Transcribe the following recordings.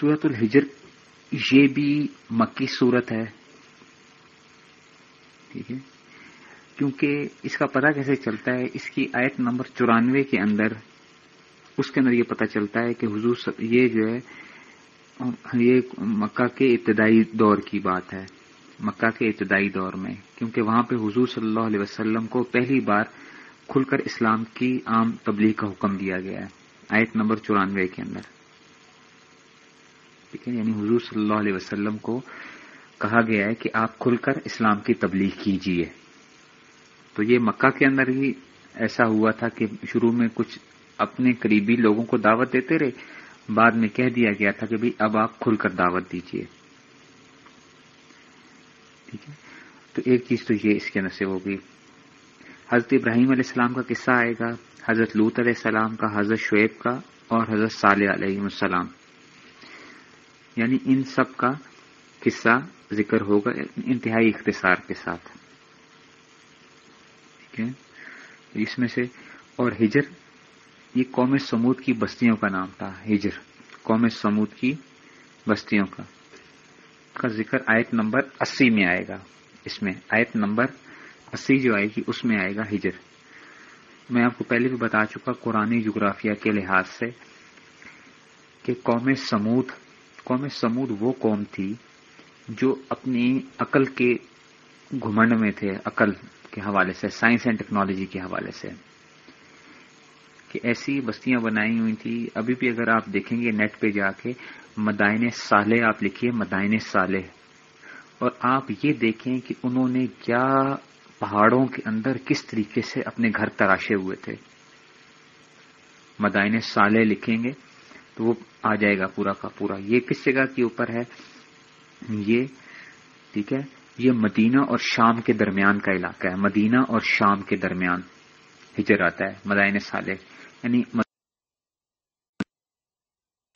سورت الحجر، یہ بھی مکی صورت ہے۔ ٹھیک ہے؟ کیونکہ اس کا پتہ کیسے چلتا ہے؟ اس کی آیت نمبر چورانوے کے اندر اس کے اندر یہ پتہ چلتا ہے کہ حضور یہ جو ہے، یہ مکہ کے ابتدائی دور کی بات ہے۔ مکہ کے ابتدائی دور میں، کیونکہ وہاں پہ حضور صلی اللہ علیہ وسلم کو پہلی بار کھل کر اسلام کی عام تبلیغ کا حکم دیا گیا ہے۔ آیت نمبر چورانوے کے اندر۔ ٹھیک ہے یعنی حضور صلی اللہ علیہ وسلم کو کہا گیا ہے کہ آپ کھل کر اسلام کی تبلیغ کیجیے تو یہ مکہ کے اندر ہی ایسا ہوا تھا کہ شروع میں کچھ اپنے قریبی لوگوں کو دعوت دیتے رہے، بعد میں کہہ دیا گیا تھا کہ اب آپ کھل کر دعوت دیجیے ٹھیک ہے؟ تو ایک چیز تو یہ اس کے اندر سے ہوگی حضرت ابراہیم علیہ السلام کا قصہ آئے گا، حضرت لوت علیہ السلام کا، حضرت شعیب کا اور حضرت صالح علیہ السلام۔ یعنی ان سب کا قصہ ذکر ہوگا انتہائی اختصار کے ساتھ۔ ٹھیک ہے؟ اس میں سے اور ہجر، یہ قوم سمود کی بستیوں کا نام تھا، ہجر۔ قوم سمود کی بستیوں کا۔ کا ذکر آیت نمبر اسی میں آئے گا۔ اس میں آیت نمبر اسی جو آئے گی، اس میں آئے گا ہجر۔ میں آپ کو پہلے بھی بتا چکا قرآن جغرافیہ کے لحاظ سے کہ قوم سمود قوم سمود وہ قوم تھی جو اپنی عقل کے گھمنڈ میں تھے، عقل کے حوالے سے، سائنس اینڈ ٹیکنالوجی کے حوالے سے، کہ ایسی بستیاں بنائی ہوئی تھی۔ ابھی بھی اگر آپ دیکھیں گے نیٹ پہ جا کے، مدائن سالے آپ لکھیے، مدائن سالے اور آپ یہ دیکھیں کہ انہوں نے کیا پہاڑوں کے اندر کس طریقے سے اپنے گھر تراشے ہوئے تھے۔ مدائن سالے لکھیں گے تو وہ آ جائے گا پورا کا پورا۔ یہ کس جگہ کے اوپر ہے؟ یہ، ٹھیک ہے، یہ مدینہ اور شام کے درمیان کا علاقہ ہے۔ مدینہ اور شام کے درمیان ہجر آتا ہے، مدائن سالے یعنی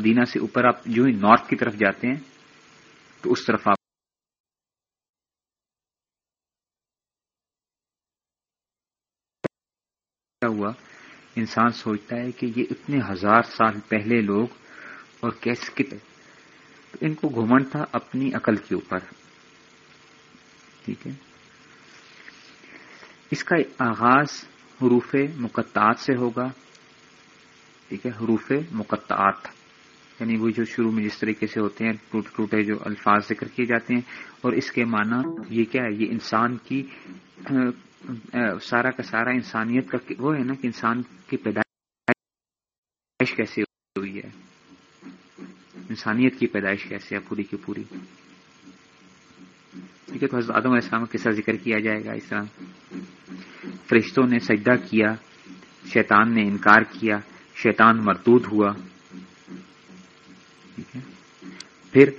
مدینہ سے اوپر آپ جو ہی نارتھ کی طرف جاتے ہیں، تو اس طرف آپ ہوا؟ انسان سوچتا ہے کہ یہ اتنے ہزار سال پہلے لوگ اور کیسے کت تو ان کو گھمنڈ تھا اپنی عقل کے اوپر۔ ٹھیک ہے؟ اس کا آغاز حروف مقطعات سے ہوگا۔ ٹھیک ہے؟ حروف مقطعات۔ یعنی وہ جو شروع میں جس طریقے سے ہوتے ہیں، ٹوٹے ٹوٹے جو الفاظ ذکر کیے جاتے ہیں اور اس کے معنی یہ کیا ہے؟ یہ انسان کی سارا کا سارا انسانیت کا وہ ہے نا کہ انسان کی پیدائش کیسے ہوئی ہے؟ انسانیت کی پیدائش کیسے ہے؟ پوری کی پوری۔ ٹھیک ہے، تو حضرت آدم علیہ السلام کا قصہ ذکر کیا جائے گا اس طرح۔ فرشتوں نے سجدہ کیا، شیطان نے انکار کیا، شیطان مردود ہوا۔ ٹھیک ہے۔ پھر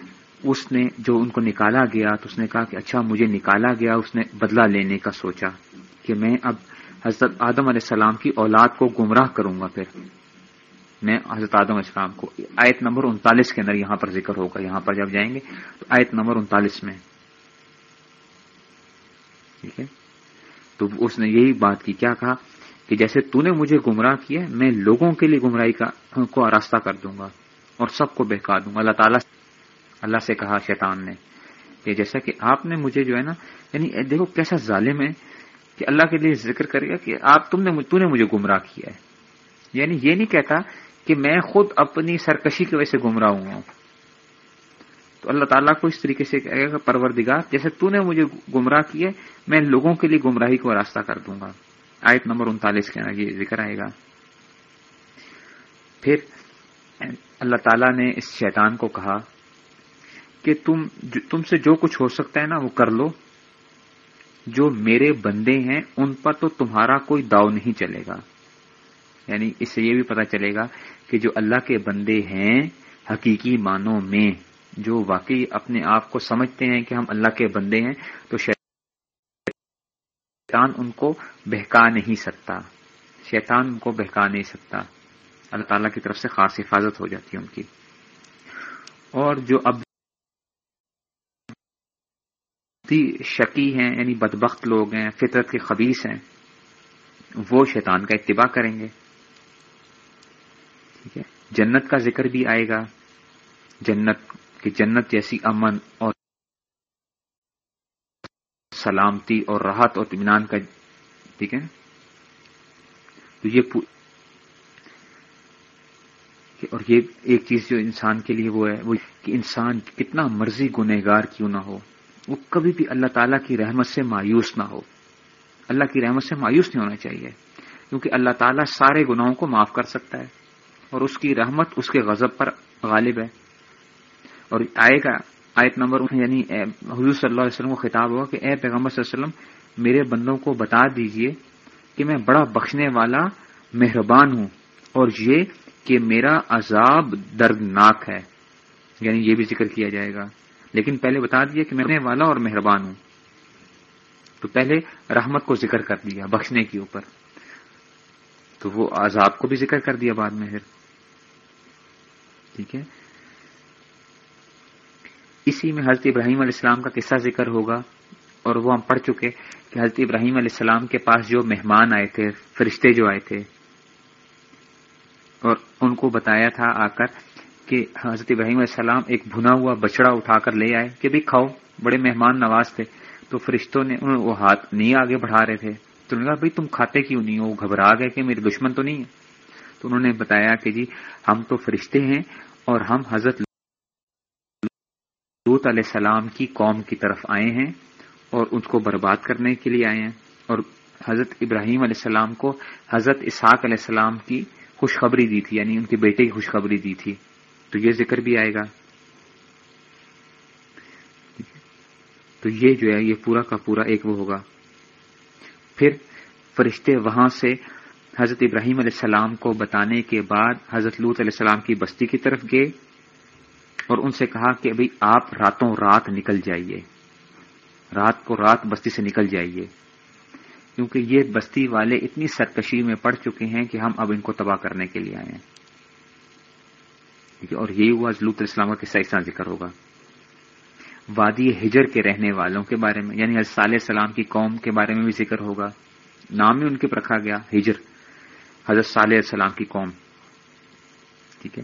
اس نے جو ان کو نکالا گیا، تو اس نے کہا کہ اچھا مجھے نکالا گیا، اس نے بدلہ لینے کا سوچا۔ کہ میں اب حضرت آدم علیہ السلام کی اولاد کو گمراہ کروں گا پھر۔ میں حضرت آدم علیہ السلام کو آیت نمبر انتالیس کے اندر یہاں پر ذکر ہوگا۔ یہاں پر جب جائیں گے تو آیت نمبر انتالیس میں۔ ٹھیک ہے؟ تو اس نے یہی بات کی، کیا کہا کہ جیسے تو نے مجھے گمراہ کیا، میں لوگوں کے لیے گمراہی کا، کو آراستہ کر دوں گا اور سب کو بہکا دوں گا۔ اللہ تعالیٰ اللہ سے کہا شیطان نے کہ جیسا کہ آپ نے مجھے جو ہے نا یعنی دیکھو کیسا ظالم ہے۔ کہ اللہ کے لیے ذکر کرے گا کہ آپ تم نے تو نے مجھے گمراہ کیا ہے۔ یعنی یہ نہیں کہتا کہ میں خود اپنی سرکشی کی وجہ سے گمراہ ہوا ہوں۔ تو اللہ تعالیٰ کو اس طریقے سے کہے گا پروردگار، جیسے تو نے مجھے گمراہ کیا میں لوگوں کے لیے گمراہی کو راستہ کر دوں گا۔ آیت نمبر انتالیس کے یہ ذکر آئے گا۔ پھر اللہ تعالیٰ نے اس شیطان کو کہا کہ تم تم سے جو کچھ ہو سکتا ہے نا، وہ کر لو۔ جو میرے بندے ہیں، ان پر تو تمہارا کوئی داؤ نہیں چلے گا۔ یعنی اس سے یہ بھی پتا چلے گا کہ جو اللہ کے بندے ہیں، حقیقی معنوں میں جو واقعی اپنے آپ کو سمجھتے ہیں کہ ہم اللہ کے بندے ہیں، تو شیطان ان کو بہکا نہیں سکتا۔ شیطان ان کو بہکا نہیں سکتا۔ اللہ تعالیٰ کی طرف سے خاص حفاظت ہو جاتی ہے ان کی۔ اور جو اب شکی ہیں یعنی بدبخت لوگ ہیں، فطرت کے خبیص ہیں، وہ شیطان کا اتباع کریں گے۔ ٹھیک ہے؟ جنت کا ذکر بھی آئے گا۔ جنت کی جنت جیسی امن اور سلامتی اور راحت اور اطمینان کا، ٹھیک ہے؟ تو یہ اور یہ ایک چیز جو انسان کے لیے وہ ہے، وہ کہ انسان کتنا مرضی گنہگار کیوں نہ ہو۔ وہ کبھی بھی اللہ تعالیٰ کی رحمت سے مایوس نہ ہو۔ اللہ کی رحمت سے مایوس نہیں ہونا چاہیے، کیونکہ اللہ تعالیٰ سارے گناہوں کو معاف کر سکتا ہے اور اس کی رحمت اس کے غضب پر غالب ہے۔ اور آئے گا آیت نمبر یعنی حضور صلی اللہ علیہ وسلم کو خطاب ہوا کہ اے پیغمبر صلی اللہ علیہ وسلم، میرے بندوں کو بتا دیجیے کہ میں بڑا بخشنے والا مہربان ہوں اور یہ کہ میرا عذاب دردناک ہے۔ یعنی یہ بھی ذکر کیا جائے گا۔ لیکن پہلے بتا دیا کہ میں والا اور مہربان ہوں۔ تو پہلے رحمت کو ذکر کر دیا، بخشنے کے اوپر۔ تو وہ عذاب کو بھی ذکر کر دیا بعد میں پھر۔ ٹھیک ہے؟ اسی میں حضرت ابراہیم علیہ السلام کا قصہ ذکر ہوگا، اور وہ ہم پڑھ چکے کہ حضرت ابراہیم علیہ السلام کے پاس جو مہمان آئے تھے، فرشتے جو آئے تھے، اور ان کو بتایا تھا آ کر کہ حضرت ابراہیم علیہ السلام ایک بھنا ہوا بچڑا اٹھا کر لے آئے کہ بھی کھاؤ، بڑے مہمان نواز تھے۔ تو فرشتوں نے وہ ہاتھ نہیں آگے بڑھا رہے تھے۔ تو انہوں نے کہا، بھائی تم کھاتے کیوں نہیں ہو؟ وہ گھبرا گئے کہ میرے دشمن تو نہیں ہے تو انہوں نے بتایا کہ جی ہم تو فرشتے ہیں اور ہم حضرت لوت علیہ السلام کی قوم کی طرف آئے ہیں اور اس کو برباد کرنے کے لیے آئے ہیں۔ اور حضرت ابراہیم علیہ السلام کو حضرت اسحاق علیہ السلام کی خوشخبری دی تھی یعنی ان کے بیٹے کی خوشخبری دی تھی۔ تو یہ ذکر بھی آئے گا۔ تو یہ جو ہے، یہ پورا کا پورا ایک وہ ہوگا۔ پھر فرشتے وہاں سے حضرت ابراہیم علیہ السلام کو بتانے کے بعد حضرت لوت علیہ السلام کی بستی کی طرف گئے اور ان سے کہا کہ ابھی آپ راتوں رات نکل جائیے۔ رات کو رات بستی سے نکل جائیے۔ کیونکہ یہ بستی والے اتنی سرکشی میں پڑ چکے ہیں کہ ہم اب ان کو تباہ کرنے کے لیے آئے ہیں۔ ٹھیک ہے۔ اور یہی ہوا لوت اسلام کا قصہ اس ذکر ہوگا۔ وادی ہجر کے رہنے والوں کے بارے میں یعنی حضرت صالح السلام کی قوم کے بارے میں بھی ذکر ہوگا۔ نام ہی ان کے رکھا گیا، ہجر۔ حضرت صالح السلام کی قوم۔ ٹھیک ہے۔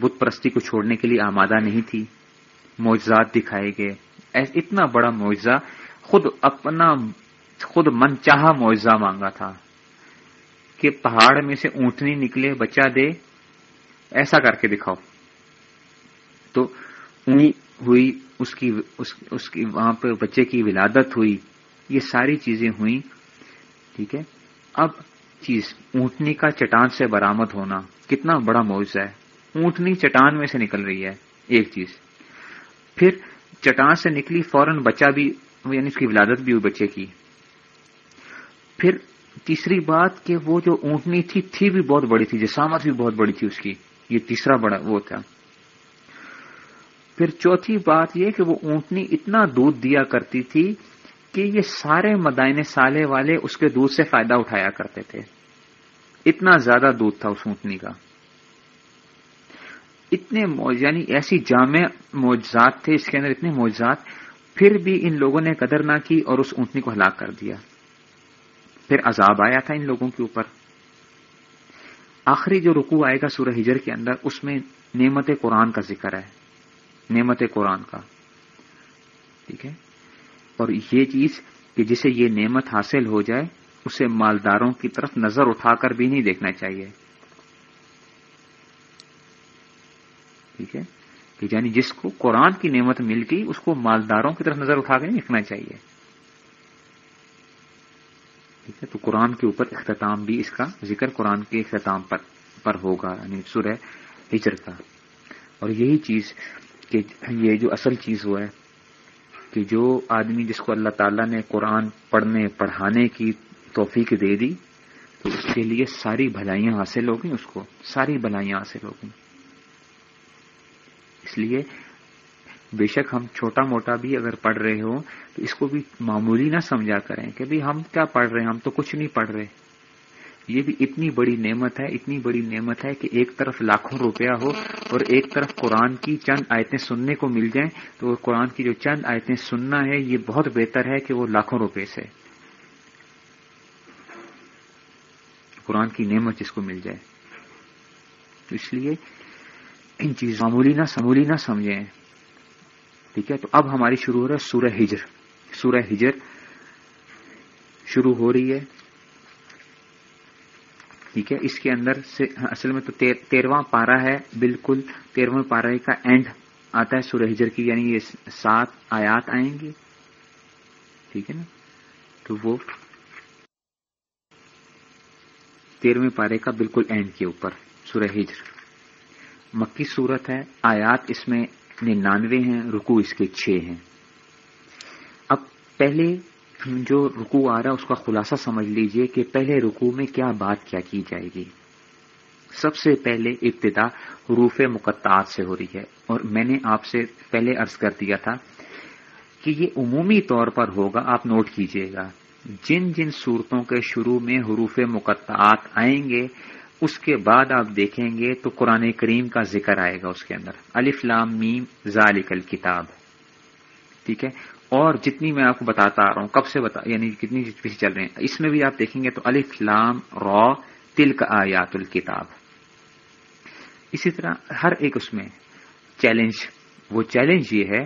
بت پرستی کو چھوڑنے کے لیے آمادہ نہیں تھی۔ معجزات دکھائے گئے۔ اتنا بڑا معجزہ، خود اپنا، خود من چاہا معجزہ مانگا تھا کہ پہاڑ میں سے اونٹنی نکلے بچہ دے۔ ایسا کر کے دکھاؤ۔ تو ہوئی اس کی اس, اس کی وہاں پہ بچے کی ولادت ہوئی یہ ساری چیزیں ہوئی ٹھیک ہے؟ اب چیز اونٹنی کا چٹان سے برامد ہونا کتنا بڑا معاوضہ ہے۔ اونٹنی چٹان میں سے نکل رہی ہے ایک چیز۔ پھر چٹان سے نکلی فوراً بچہ بھی یعنی اس کی ولادت بھی ہوئی بچے کی۔ پھر تیسری بات کہ وہ جو اونٹنی تھی تھی بھی بہت بڑی تھی جسامت بھی بہت بڑی تھی اس کی۔ یہ تیسرا بڑا وہ تھا۔ پھر چوتھی بات یہ کہ وہ اونٹنی اتنا دودھ دیا کرتی تھی کہ یہ سارے مدائن سالے والے اس کے دودھ سے فائدہ اٹھایا کرتے تھے۔ اتنا زیادہ دودھ تھا اس اونٹنی کا۔ اتنے یعنی ایسی جامع معجزات تھے اس کے اندر اتنے معجزات، پھر بھی ان لوگوں نے قدر نہ کی اور اس اونٹنی کو ہلاک کر دیا۔ پھر عذاب آیا تھا ان لوگوں کے اوپر۔ آخری جو رکو آئے گا سورہ ہجر کے اندر، اس میں نعمت قرآن کا ذکر ہے۔ نعمت قرآن کا۔ ٹھیک ہے؟ اور یہ چیز کہ جسے یہ نعمت حاصل ہو جائے، اسے مالداروں کی طرف نظر اٹھا کر بھی نہیں دیکھنا چاہیے۔ ٹھیک ہے؟ کہ یعنی جس کو قرآن کی نعمت مل گئی اس کو مالداروں کی طرف نظر اٹھا کے نہیں دیکھنا چاہیے۔ ٹھیک ہے؟ تو قرآن کے اوپر اختتام بھی اس کا ذکر قرآن کے اختتام پر پر ہوگا یعنی سورہ ہجر کا۔ اور یہی چیز کہ یہ جو اصل چیز ہوا ہے کہ جو آدمی جس کو اللہ تعالیٰ نے قرآن پڑھنے، پڑھانے کی توفیق دے دی، تو اس کے لیے ساری بھلائیاں حاصل ہو گئیں، اس کو ساری بھلائیاں حاصل ہو گئیں۔ اس لیے بے شک ہم چھوٹا موٹا بھی اگر پڑھ رہے ہو تو اس کو بھی معمولی نہ سمجھا کریں کہ بھی ہم کیا پڑھ رہے ہیں، ہم تو کچھ نہیں پڑھ رہے۔ یہ بھی اتنی بڑی نعمت ہے، اتنی بڑی نعمت ہے کہ ایک طرف لاکھوں روپیہ ہو اور ایک طرف قرآن کی چند آیتیں سننے کو مل جائیں تو قرآن کی جو چند آیتیں سننا ہے، یہ بہت بہتر ہے کہ وہ لاکھوں روپے سے قرآن کی نعمت جس کو مل جائے۔ تو اس لیے ان چیز معمولی نہ سمولی نہ سمجھیں۔ ٹھیک ہے، تو اب ہماری شروع ہو رہا ہے سورہ ہجر۔ سورہ ہجر شروع ہو رہی ہے۔ ٹھیک ہے؟ اس کے اندر سے اصل میں تو تیرواں پارا ہے، بالکل تیرواں پارے کا اینڈ آتا ہے سورہ ہجر کی یعنی یہ سات آیات آئیں گے ٹھیک ہے نا؟ تو وہ تیرہویں پارے کا بالکل اینڈ کے اوپر، سورہ ہجر۔ مکی صورت ہے، آیات اس میں ننانوے ہیں رکو اس کے چھ ہیں۔ اب پہلے جو رکو آ رہا ہے، اس کا خلاصہ سمجھ لیجیے کہ پہلے رکو میں کیا بات کیا کی جائے گی۔ سب سے پہلے ابتدا حروف مقطعات سے ہو رہی ہے۔ اور میں نے آپ سے پہلے عرض کر دیا تھا کہ یہ عمومی طور پر ہوگا، آپ نوٹ کیجیے گا۔ جن جن صورتوں کے شروع میں حروف مقطعات آئیں گے، اس کے بعد آپ دیکھیں گے تو قرآن کریم کا ذکر آئے گا اس کے اندر۔ الف لام میم ذالک الکتاب۔ ٹھیک ہے؟ اور جتنی میں آپ کو بتاتا آ رہا ہوں، کب سے بتا یعنی کتنی پیچھے چل رہے ہیں، اس میں بھی آپ دیکھیں گے تو الف لام را تلک آیات الکتاب۔ اسی طرح ہر ایک اس میں چیلنج، وہ چیلنج یہ ہے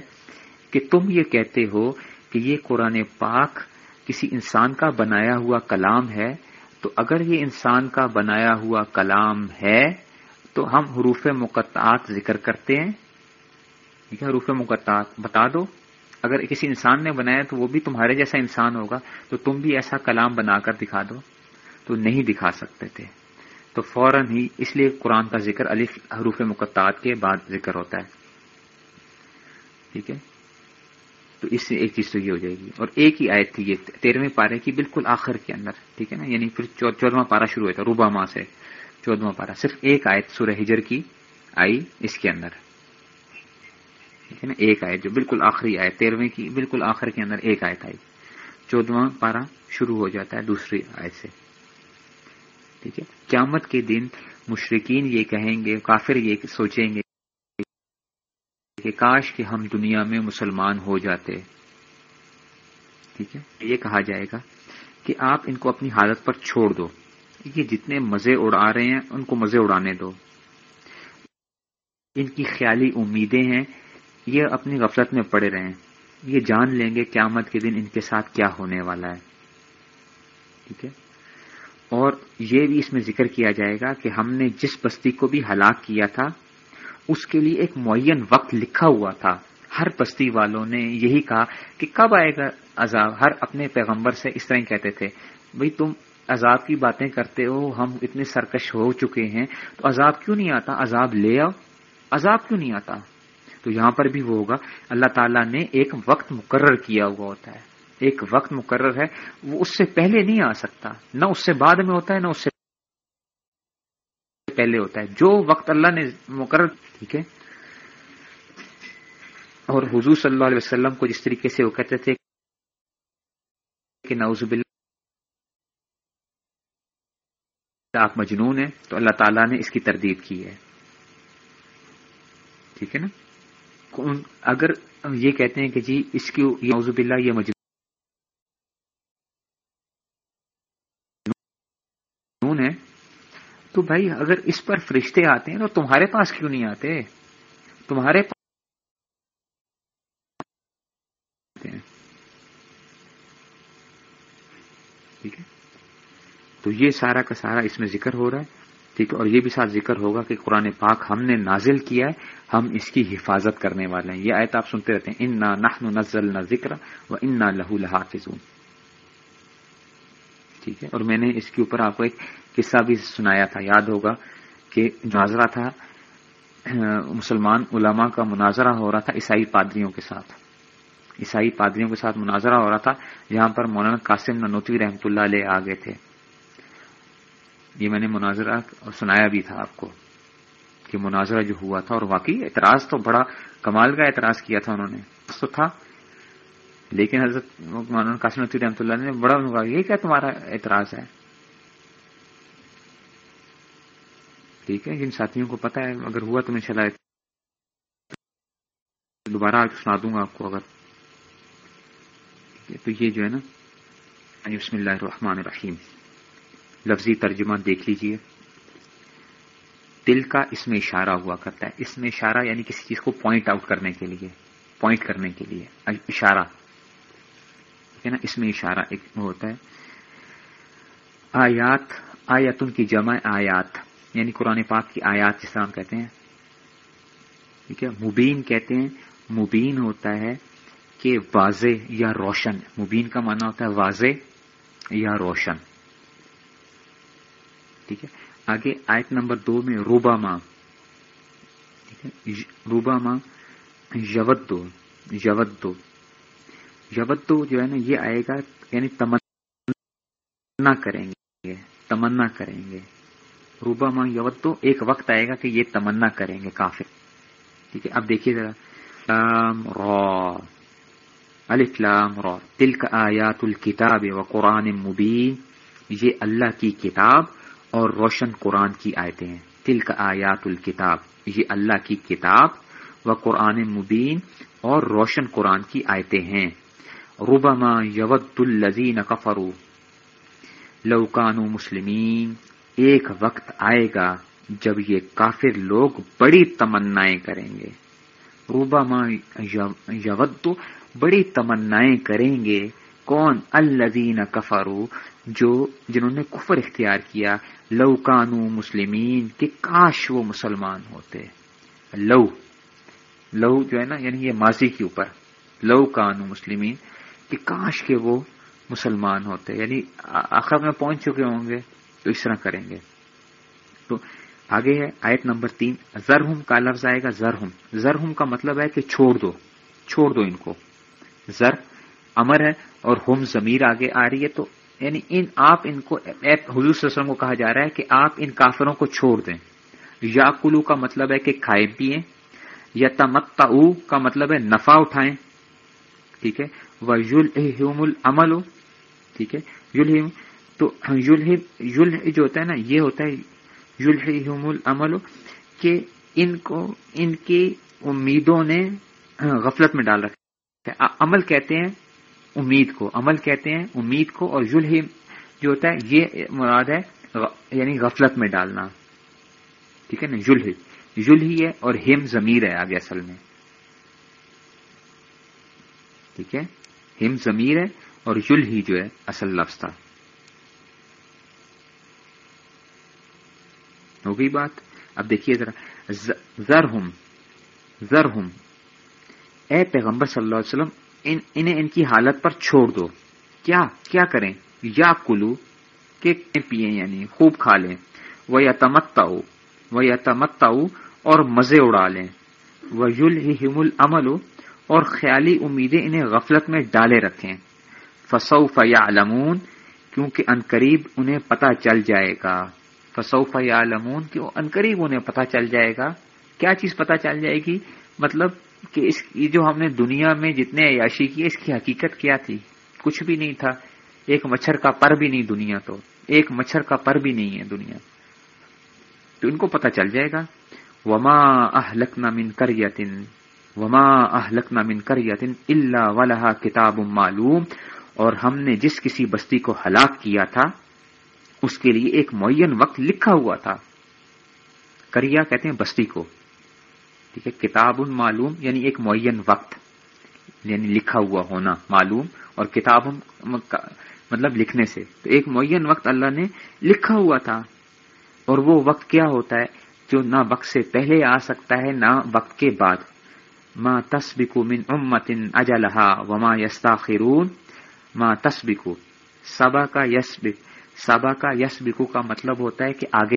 کہ تم یہ کہتے ہو کہ یہ قرآن پاک کسی انسان کا بنایا ہوا کلام ہے، تو اگر یہ انسان کا بنایا ہوا کلام ہے، تو ہم حروف مقطعات ذکر کرتے ہیں۔ ٹھیک ہے، حروف مقطعات، بتا دو۔ اگر کسی انسان نے بنایا تو وہ بھی تمہارے جیسا انسان ہوگا، تو تم بھی ایسا کلام بنا کر دکھا دو۔ تو نہیں دکھا سکتے تھے۔ تو فوراً ہی اس لیے قرآن کا ذکر علی حروف مقطعات کے بعد ذکر ہوتا ہے۔ ٹھیک ہے؟ تو اس سے ایک چیز تو یہ ہو جائے گی۔ اور ایک ہی آیت تھی یہ تیرہویں پارے کی بالکل آخر کے اندر، ٹھیک ہے نا؟ یعنی پھر چودواں پارا شروع ہوا تھا روبا ماہ سے چودواں پارا صرف ایک آیت سورہ ہجر کی آئی اس کے اندر۔ ٹھیک ہے نا؟ ایک آیت جو بالکل آخری آئے تیرہویں کی، بالکل آخر کے اندر ایک آیت آئی۔ چودواں پارا شروع ہو جاتا ہے دوسری آیت سے۔ ٹھیک ہے؟ قیامت کے دن مشرقین یہ کہیں گے، کافر یہ سوچیں گے کہ کاش کہ ہم دنیا میں مسلمان ہو جاتے۔ ٹھیک ہے؟ یہ کہا جائے گا کہ آپ ان کو اپنی حالت پر چھوڑ دو۔ یہ جتنے مزے اڑا رہے ہیں، ان کو مزے اڑانے دو۔ ان کی خیالی امیدیں ہیں یہ اپنی غفلت میں پڑے رہے یہ جان لیں گے قیامت کے دن ان کے ساتھ کیا ہونے والا ہے۔ ٹھیک ہے؟ اور یہ بھی اس میں ذکر کیا جائے گا کہ ہم نے جس بستی کو بھی ہلاک کیا تھا، اس کے لیے ایک معین وقت لکھا ہوا تھا۔ ہر بستی والوں نے یہی کہا کہ کب آئے گا عذاب؟ ہر اپنے پیغمبر سے اس طرح کہتے تھے۔ بھئی تم عذاب کی باتیں کرتے ہو، ہم اتنے سرکش ہو چکے ہیں، تو عذاب کیوں نہیں آتا؟ عذاب لے آؤ۔ عذاب کیوں نہیں آتا؟ تو یہاں پر بھی وہ ہوگا۔ اللہ تعالیٰ نے ایک وقت مقرر کیا ہوا ہوتا ہے۔ ایک وقت مقرر ہے۔ وہ اس سے پہلے نہیں آ سکتا۔ نہ اس سے بعد میں ہوتا ہے، نہ اس سے پہلے ہوتا ہے۔ جو وقت اللہ نے مقرر، ٹھیک ہے۔ اور حضور صلی اللہ علیہ وسلم کو جس طریقے سے وہ کہتے تھے کہ نعوذ باللہ، آپ مجنون ہیں، تو اللہ تعالیٰ نے اس کی تردید کی ہے۔ ٹھیک ہے نا؟ اگر یہ کہتے ہیں کہ جی اس کی نعوذ باللہ یہ مجنون ہے، تو بھائی اگر اس پر فرشتے آتے ہیں تو تمہارے پاس کیوں نہیں آتے؟ تمہارے پاس ٹھیک ہے؟ تو یہ سارا کا سارا اس میں ذکر ہو رہا ہے۔ ٹھیک ہے اور یہ بھی ساتھ ذکر ہوگا کہ قرآن پاک ہم نے نازل کیا ہے، ہم اس کی حفاظت کرنے والے ہیں۔ یہ آیت آپ سنتے رہتے ہیں ان نہ نزل نہ ذکر و ان نہ لہو لحافظون ٹھیک ہے؟ اور میں نے اس کے اوپر آپ کو ایک قصہ بھی سنایا تھا، یاد ہوگا کہ مناظرہ تھا، مسلمان علماء کا مناظرہ ہو رہا تھا عیسائی پادریوں کے ساتھ۔ عیسائی پادریوں کے ساتھ مناظرہ ہو رہا تھا جہاں پر مولانا قاسم ننوتوی رحمۃ اللہ علیہ آ گئے تھے۔ یہ میں نے مناظرہ سنایا بھی تھا آپ کو کہ مناظرہ جو ہوا تھا اور واقعی اعتراض تو بڑا کمال کا اعتراض کیا تھا انہوں نے تو تھا۔ لیکن حضرت مولانا قاسم نتوی رحمۃ اللہ نے بڑا کہا، یہ کیا تمہارا اعتراض ہے؟ ٹھیک ہے جن ساتھیوں کو پتا ہے، اگر ہوا تو میں چلا دوبارہ سنا دوں گا آپ کو اگر۔ تو یہ جو ہے نا، بسم اللہ الرحمن الرحیم۔ لفظی ترجمہ دیکھ لیجیے۔ تل کا اس میں اشارہ ہوا کرتا ہے۔ اس میں اشارہ یعنی کسی چیز کو پوائنٹ آؤٹ کرنے کے لیے پوائنٹ کرنے کے لیے، اشارہ۔ ٹھیک ہے نا؟ اس میں اشارہ ایک ہوتا ہے۔ آیات آیات ان کی جمع آیات یعنی قرآن پاک کی آیات جس طرح ہم کہتے ہیں۔ ٹھیک ہے؟ مبین کہتے ہیں۔ مبین ہوتا ہے کہ واضح یا روشن۔ مبین کا معنی ہوتا ہے واضح یا روشن۔ ٹھیک ہے؟ آگے آیت نمبر دو میں روبا ماں ٹھیک ہے؟ روبا ماں یود دو دو دو جو ہے نا، یہ آئے گا یعنی تمنا کریں گے، تمنا کریں گے۔ روبا ماں دو ایک وقت آئے گا کہ یہ تمنا کریں گے کافی ٹھیک ہے؟ اب دیکھیے ذرا۔ لام را۔ الف لام را۔ تلک آیات الکتاب و قرآن مبین۔ یہ اللہ کی کتاب اور روشن قرآن کی آیتیں ہیں۔ تلک آیات الکتاب، یہ اللہ کی کتاب و قرآن مبین اور روشن قرآن کی آیتیں ہیں۔ ربما یود الزین کفرو لوکان مسلمین، ایک وقت آئے گا جب یہ کافر لوگ بڑی تمنائیں کریں گے۔ روبا یود، بڑی تمنائیں کریں گے۔ کون؟ الزین کفرو جو جنہوں نے کفر اختیار کیا، لو کانو مسلمین، کہ کاش وہ مسلمان ہوتے۔ لو لو جو ہے نا یعنی یہ ماضی کے اوپر۔ لو کانو مسلمین، کہ کاش کے وہ مسلمان ہوتے۔ یعنی آخر میں پہنچ چکے ہوں گے، تو اس طرح کریں گے۔ تو آگے ہے آیت نمبر تین، زرہم کا لفظ آئے گا، زرہم۔ زرہم کا مطلب ہے کہ چھوڑ دو چھوڑ دو ان کو۔ زر، امر ہے اور ہوم ضمیر آگے آ رہی ہے، تو یعنی ان آپ ان کو حضور صلی اللہ علیہ وسلم کو کہا جا رہا ہے کہ آپ ان کافروں کو چھوڑ دیں۔ یا کلو کا مطلب ہے کہ کھائے پیئیں یا تمتا کا مطلب ہے نفع اٹھائیں۔ ٹھیک ہے؟ وہ یل العمل ہو ٹھیک ہے؟ یل تو یل جو ہوتا ہے نا، یہ ہوتا ہے یلحم العمل ہو کہ ان کو، ان کی امیدوں نے غفلت میں ڈال رکھا عمل کہتے ہیں امید کو۔ عمل کہتے ہیں امید کو اور یلہم جو ہوتا ہے، یہ مراد ہے یعنی غفلت میں ڈالنا۔ ٹھیک ہے نا؟ یلہ یل ہی ہے اور ہم ضمیر ہے آگے اصل میں۔ ٹھیک ہے؟ ہم ضمیر ہے اور یل ہی جو ہے اصل لفظ تھا۔ ہو گئی بات؟ اب دیکھیے ذرا۔ زر ہم زر ہم اے پیغمبر صلی اللہ علیہ وسلم ان، انہیں ان کی حالت پر چھوڑ دو۔ کیا کیا کریں؟ یا کلو، کہ پیئیں یعنی خوب کھا لیں۔ وہ یا وہ یا اور مزے اڑا لیں۔ وہ یل العمل اور خیالی امیدیں انہیں غفلت میں ڈالے رکھیں۔ فسو فیا علمون کیونکہ انقریب انہیں پتہ چل جائے گا۔ فسو فیا علمون کہ انقریب انہیں پتہ چل جائے گا۔ کیا چیز پتہ چل جائے گی؟ مطلب کہ اس یہ جو ہم نے دنیا میں جتنے عیاشی کی اس کی حقیقت کیا تھی؟ کچھ بھی نہیں تھا۔ ایک مچھر کا پر بھی نہیں دنیا تو۔ ایک مچھر کا پر بھی نہیں ہے دنیا۔ تو ان کو پتہ چل جائے گا۔ وما اہلک من کر یتن وما اہلک من کر یتن اللہ ولہ کتاب معلوم۔ اور ہم نے جس کسی بستی کو ہلاک کیا تھا، اس کے لیے ایک معین وقت لکھا ہوا تھا۔ کریا کہتے ہیں بستی کو۔ ٹھیک ہے کتاب معلوم یعنی ایک معین وقت یعنی لکھا ہوا ہونا معلوم، اور کتاب مطلب لکھنے سے۔ تو ایک معین وقت اللہ نے لکھا ہوا تھا، اور وہ وقت کیا ہوتا ہے جو نہ وقت سے پہلے آ سکتا ہے، نہ وقت کے بعد۔ ماں تصبکو من امتن اجلحا وما یستا خرون ماں تصبکو سبا کا یسبک سبا کا یسبکو کا مطلب ہوتا ہے کہ آگے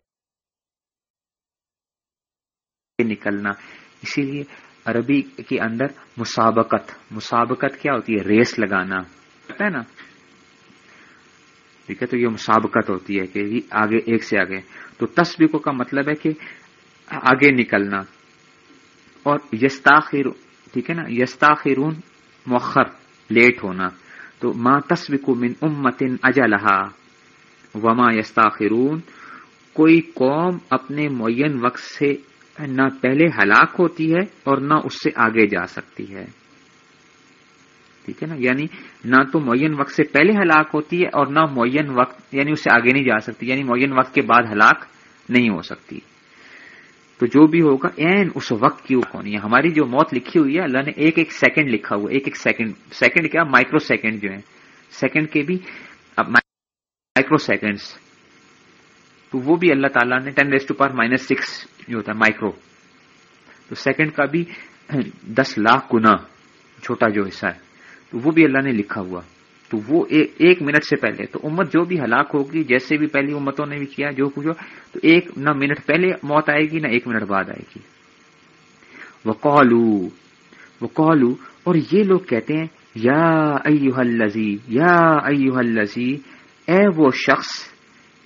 نکلنا۔ اسی لیے عربی کے اندر مسابقت مسابقت کیا ہوتی ہے؟ ریس لگانا ہے نا؟ ٹھیک ہے، تو یہ مسابقت ہوتی ہے کہ آگے ایک سے آگے۔ تو تصویروں کا مطلب ہے کہ آگے نکلنا۔ اور یستاخر، ٹھیک ہے نا؟ یستاخرون، مؤخر، لیٹ ہونا۔ تو ماں تصویر من امتن اجلحا وما یستاخرون، کوئی قوم اپنے معین وقت سے نہ پہلے ہلاک ہوتی ہے اور نہ اس سے آگے جا سکتی ہے۔ ٹھیک ہے نا؟ یعنی نہ تو معین وقت سے پہلے ہلاک ہوتی ہے اور نہ معین وقت یعنی اس سے آگے نہیں جا سکتی یعنی معین وقت کے بعد ہلاک نہیں ہو سکتی۔ تو جو بھی ہوگا، این اس وقت کی وہ کون ہے ہماری جو موت لکھی ہوئی ہے، اللہ نے ایک ایک سیکنڈ لکھا ہوا ایک ایک سیکنڈ۔ سیکنڈ کیا؟ مائکرو سیکنڈ جو ہے سیکنڈ کے بھی مائکرو سیکنڈس تو وہ بھی اللہ تعالیٰ نے ten raise to power minus six جو ہوتا ہے مائکرو تو سیکنڈ کا بھی دس لاکھ گنا چھوٹا جو حصہ ہے، تو وہ بھی اللہ نے لکھا ہوا۔ تو وہ ایک منٹ سے پہلے، تو امت جو بھی ہلاک ہوگی، جیسے بھی پہلی امتوں نے بھی کیا، جو کچھ ہو تو ایک نہ منٹ پہلے موت آئے گی، نہ ایک منٹ بعد آئے گی۔ وہ کالو وہ کالو اور یہ لوگ کہتے ہیں، یا ایوہ الزی یا ایوہ الزی اے وہ شخص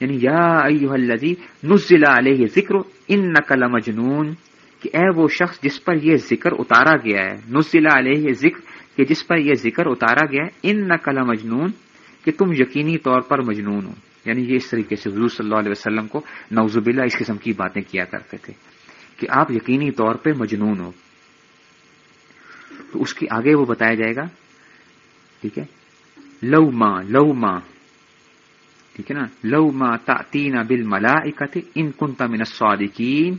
یعنی یا ایوہ الزی نزل علیہ ذکر ان نقل مجنون کہ اے وہ شخص جس پر یہ ذکر اتارا گیا ہے، نزل علیہ ذکر، کہ جس پر یہ ذکر اتارا گیا ان نقل مجنون کہ تم یقینی طور پر مجنون ہو۔ یعنی یہ اس طریقے سے حضور صلی اللہ علیہ وسلم کو نوزب اللہ اس قسم کی باتیں کیا کرتے تھے، کہ آپ یقینی طور پہ مجنون ہو۔ تو اس کی آگے وہ بتایا جائے گا، ٹھیک ہے، لو ماں لو ماں ٹھیک ہے نا؟ لو ماں تین بل ملا ان کنتا من الصادقین.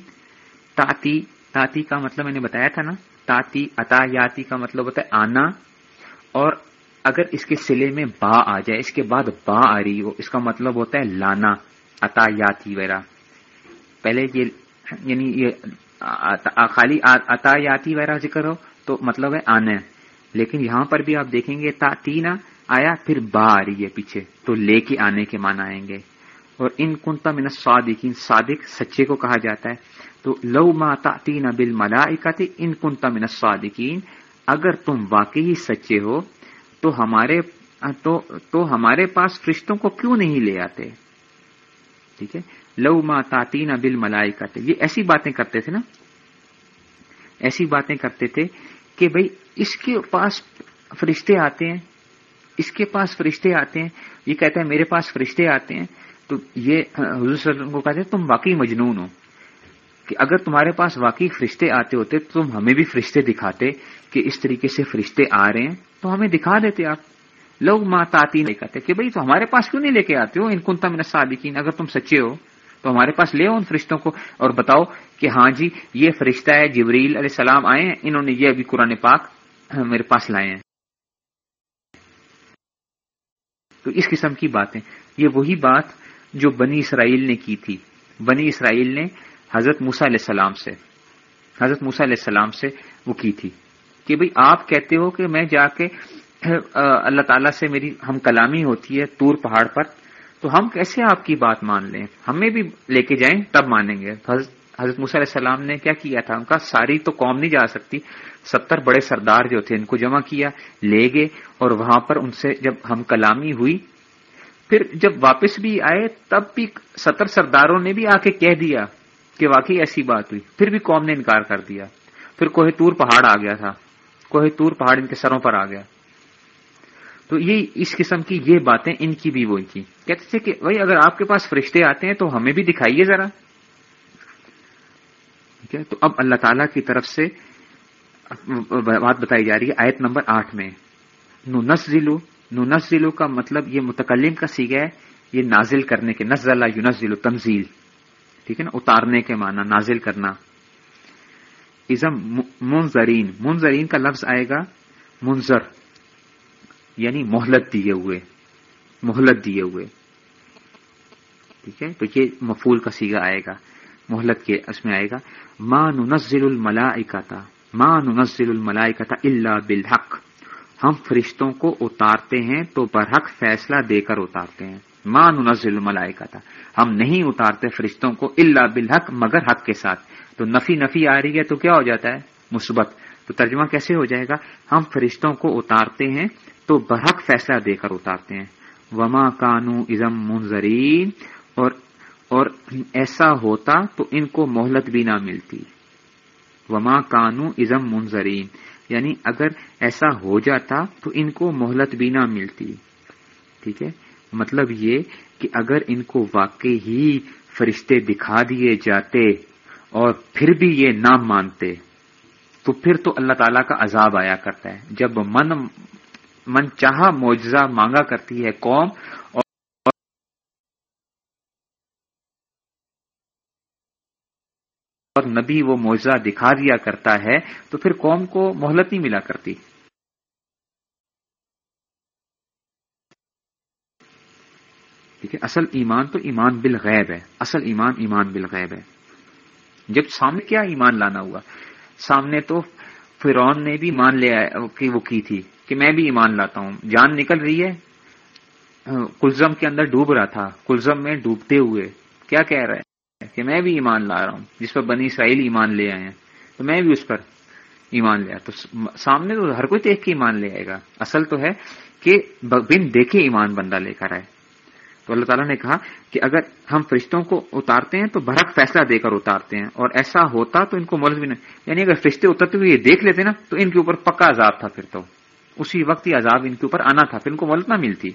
تاتی تاتی کا مطلب میں نے بتایا تھا نا؟ تاتی یاتی کا مطلب ہوتا ہے آنا، اور اگر اس کے سلے میں با آ جائے، اس کے بعد با آ رہی ہو، اس کا مطلب ہوتا ہے لانا یاتی وغیرہ۔ پہلے یہ یعنی یہ خالی اتا یاتی وغیرہ ذکر ہو تو مطلب ہے آنا۔ لیکن یہاں پر بھی آپ دیکھیں گے تاتینا آیا پھر با آ رہی ہے پیچھے تو لے کے آنے کے معنی آئیں گے؟ اور ان کنتا من صادقین صادق سچے کو کہا جاتا ہے۔ تو لو ما تین بل ملا ان کنتا من الصادقین اگر تم واقعی سچے ہو تو ہمارے تو, تو ہمارے پاس فرشتوں کو کیوں نہیں لے آتے؟ ٹھیک ہے؟ لو ما تین بل ملائی یہ ایسی باتیں کرتے تھے نا؟ ایسی باتیں کرتے تھے کہ بھائی اس کے پاس فرشتے آتے ہیں۔ اس کے پاس فرشتے آتے ہیں، یہ کہتا ہے میرے پاس فرشتے آتے ہیں۔ تو یہ ہاں، حضور صلی اللہ علیہ وسلم کو کہتے ہیں، تم واقعی مجنون ہو۔ کہ اگر تمہارے پاس واقعی فرشتے آتے ہوتے تو تم ہمیں بھی فرشتے دکھاتے کہ اس طریقے سے فرشتے آ رہے ہیں، تو ہمیں دکھا دیتے آپ۔ لوگ ماں تاتی نہیں کہتے کہ بھائی تو ہمارے پاس کیوں نہیں لے کے آتے ہو؟ ان کن تم صادقین اگر تم سچے ہو، تو ہمارے پاس لے آؤ ان فرشتوں کو اور بتاؤ کہ ہاں جی یہ فرشتہ ہے، جبریل علیہ السلام آئے ہیں، انہوں نے یہ ابھی قرآن پاک میرے پاس لائے ہیں۔ تو اس قسم کی باتیں۔ یہ وہی بات جو بنی اسرائیل نے کی تھی۔ بنی اسرائیل نے حضرت موسا علیہ السلام سے، حضرت موسا علیہ السلام سے وہ کی تھی کہ بھئی آپ کہتے ہو کہ میں جا کے، اللہ تعالیٰ سے میری ہم کلامی ہوتی ہے تور پہاڑ پر، تو ہم کیسے آپ کی بات مان لیں؟ ہمیں بھی لے کے جائیں تب مانیں گے۔ حضرت موسیٰ علیہ السلام نے کیا کیا تھا؟ ان کا ساری تو قوم نہیں جا سکتی۔ ستر بڑے سردار جو تھے، ان کو جمع کیا، لے گئے، اور وہاں پر ان سے جب ہم کلامی ہوئی، پھر جب واپس بھی آئے، تب بھی ستر سرداروں نے بھی آ کے کہہ دیا کہ واقعی ایسی بات ہوئی، پھر بھی قوم نے انکار کر دیا۔ پھر کوہ تور پہاڑ آ گیا تھا، کوہ تور پہاڑ ان کے سروں پر آ گیا۔ تو یہ اس قسم کی یہ باتیں ان کی بھی وہی تھی کہتے تھے کہ بھائی، اگر آپ کے پاس فرشتے آتے ہیں تو ہمیں بھی دکھائیے ذرا۔ ٹھیک ہے؟ تو اب اللہ تعالی کی طرف سے بات بتائی جا رہی ہے آیت نمبر آٹھ میں۔ نو نس کا مطلب یہ متکلم کا سیگا ہے، یہ نازل کرنے کے نزلہ یونس ضلع تنزیل۔ ٹھیک ہے نا؟ اتارنے کے معنی، نازل کرنا۔ ازم منظرین منظرین کا لفظ آئے گا منظر یعنی مہلت دیے ہوئے، مہلت دیے ہوئے۔ ٹھیک ہے؟ تو یہ مفول کا سیگا آئے گا، مہلت کے اس میں آئے گا۔ ماں نزل الملا ماں نزل الملا اللہ بالحق۔ ہم فرشتوں کو اتارتے ہیں تو برحق فیصلہ دے کر اتارتے ہیں۔ ماں نزل الملائے تھا ہم نہیں اتارتے فرشتوں کو اللہ بالحق، مگر حق کے ساتھ۔ تو نفی نفی آ رہی ہے تو کیا ہو جاتا ہے؟ مثبت۔ تو ترجمہ کیسے ہو جائے گا؟ ہم فرشتوں کو اتارتے ہیں تو برحق فیصلہ دے کر اتارتے ہیں۔ وما کانو ازم منظرین اور اور ایسا ہوتا تو ان کو مہلت بھی نہ ملتی۔ وما کانو ازم منظرین۔ یعنی اگر ایسا ہو جاتا تو ان کو مہلت بھی نہ ملتی۔ ٹھیک ہے؟ مطلب یہ کہ اگر ان کو واقع ہی فرشتے دکھا دیے جاتے اور پھر بھی یہ نہ مانتے، تو پھر تو اللہ تعالی کا عذاب آیا کرتا ہے۔ جب من من چاہا معجزہ مانگا کرتی ہے قوم وقت نبی وہ معجزہ دکھا دیا کرتا ہے، تو پھر قوم کو مہلت نہیں ملا کرتی۔ ٹھیک ہے اصل ایمان تو ایمان بالغیب ہے۔ اصل ایمان ایمان بالغیب ہے۔ جب سامنے کیا ایمان لانا ہوا؟ سامنے تو فرون نے بھی مان لیا کہ وہ کی تھی کہ میں بھی ایمان لاتا ہوں۔ جان نکل رہی ہے۔ کلزم کے اندر ڈوب رہا تھا۔ کلزم میں ڈوبتے ہوئے کیا کہہ رہا ہے؟ کہ میں بھی ایمان لا رہا ہوں، جس پر بنی اسرائیل ایمان لے آئے ہیں، تو میں بھی اس پر ایمان لیا تو سامنے تو ہر کوئی دیکھ کے ایمان لے آئے گا۔ اصل تو ہے کہ بن دیکھے ایمان بندہ لے کر آئے۔ تو اللہ تعالیٰ نے کہا کہ اگر ہم فرشتوں کو اتارتے ہیں تو برق فیصلہ دے کر اتارتے ہیں، اور ایسا ہوتا تو ان کو ملز بھی نہیں۔ یعنی اگر فرشتے اترتے ہوئے یہ دیکھ لیتے نا، تو ان کے اوپر پکا عذاب تھا پھر تو۔ اسی وقت ہی عذاب ان کے اوپر آنا تھا، پھر ان کو ملت نہ ملتی۔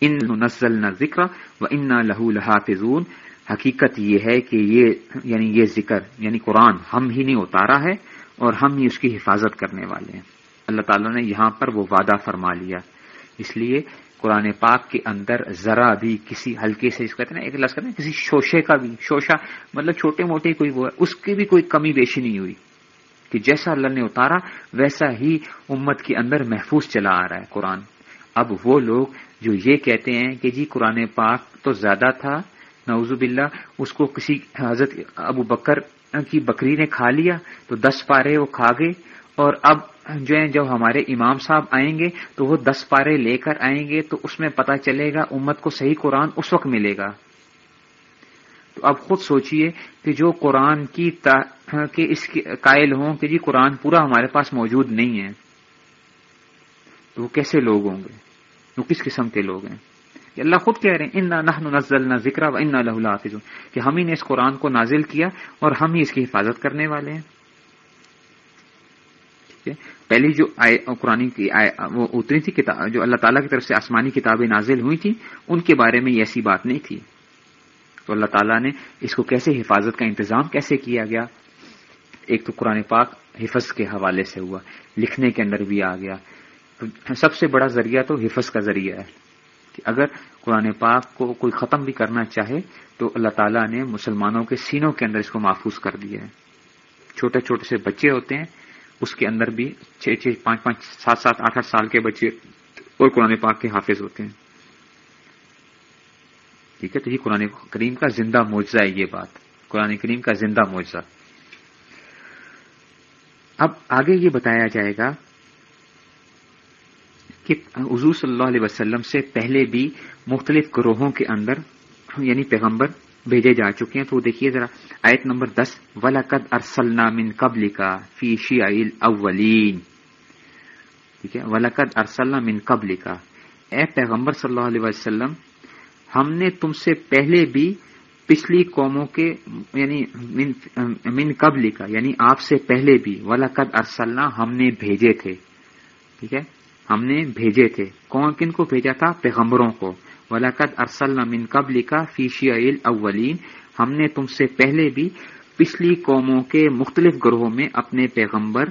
ان نزل نہ ذکر و ان لہو لحافظون۔ حقیقت یہ ہے کہ یہ یعنی یہ ذکر یعنی قرآن ہم ہی نہیں اتارا ہے اور ہم ہی اس کی حفاظت کرنے والے ہیں۔ اللہ تعالیٰ نے یہاں پر وہ وعدہ فرما لیا۔ اس لیے قرآن پاک کے اندر ذرا بھی کسی ہلکے سے کہتے ہیں ایک لفظ کہتے ہیں کسی شوشے کا بھی شوشا مطلب چھوٹے موٹے کوئی وہ ہے اس کی بھی کوئی کمی بیشی نہیں ہوئی کہ جیسا اللہ نے اتارا، ویسا ہی امت کے اندر محفوظ چلا آ رہا ہے قرآن۔ اب وہ لوگ جو یہ کہتے ہیں کہ جی قرآن پاک تو زیادہ تھا نوزب باللہ، اس کو کسی حضرت ابو بکر کی بکری نے کھا لیا، تو دس پارے وہ کھا گئے، اور اب جو ہے جب ہمارے امام صاحب آئیں گے، تو وہ دس پارے لے کر آئیں گے، تو اس میں پتا چلے گا، امت کو صحیح قرآن اس وقت ملے گا۔ تو اب خود سوچئے کہ جو قرآن کی کہ اس قائل ہوں کہ جی قرآن پورا ہمارے پاس موجود نہیں ہے، تو وہ کیسے لوگ ہوں گے؟ وہ کس قسم کے لوگ ہیں؟ کہ اللہ خود کہہ رہے ہیں ان نہ نزل نہ ذکر و ان اللہ حافظ کہ ہم ہی نے اس قرآن کو نازل کیا اور ہم ہی اس کی حفاظت کرنے والے ہیں۔ پہلی جو قرآن کی وہ اتری تھی کتاب، جو اللہ تعالیٰ کی طرف سے آسمانی کتابیں نازل ہوئی تھیں، ان کے بارے میں ایسی بات نہیں تھی۔ تو اللہ تعالیٰ نے اس کو کیسے حفاظت کا انتظام کیسے کیا گیا؟ ایک تو قرآن پاک حفظ کے حوالے سے ہوا، لکھنے کے اندر بھی آ گیا۔ تو سب سے بڑا ذریعہ تو حفظ کا ذریعہ ہے۔ کہ اگر قرآن پاک کو کوئی ختم بھی کرنا چاہے، تو اللہ تعالیٰ نے مسلمانوں کے سینوں کے اندر اس کو محفوظ کر دیا ہے۔ چھوٹے چھوٹے سے بچے ہوتے ہیں، اس کے اندر بھی چھ چھ پانچ پانچ سات سات آٹھ آٹھ سال کے بچے اور قرآن پاک کے حافظ ہوتے ہیں۔ ٹھیک ہے، تو یہ قرآن کریم کا زندہ معجزہ ہے یہ بات۔ قرآن کریم کا زندہ معجزہ۔ اب آگے یہ بتایا جائے گا کہ حضور صلی اللہ علیہ وسلم سے پہلے بھی مختلف گروہوں کے اندر یعنی پیغمبر بھیجے جا چکے ہیں تو دیکھیے ذرا، آیت نمبر دس، ولقد ارسلنا من قبل کا فی شیعل اولین ٹھیک ہے؟ ولقد ارسلنا من قبل کا اے پیغمبر صلی اللہ علیہ وسلم، ہم نے تم سے پہلے بھی پچھلی قوموں کے یعنی من قبل کا یعنی آپ سے پہلے بھی، ولقد ارسلنا ہم نے بھیجے تھے۔ ٹھیک ہے؟ ہم نے بھیجے تھے۔ کون کن کو بھیجا تھا؟ پیغمبروں کو۔ ولاقت ارسل من قبل کا فیشی اولین ہم نے تم سے پہلے بھی پچھلی قوموں کے مختلف گروہوں میں اپنے پیغمبر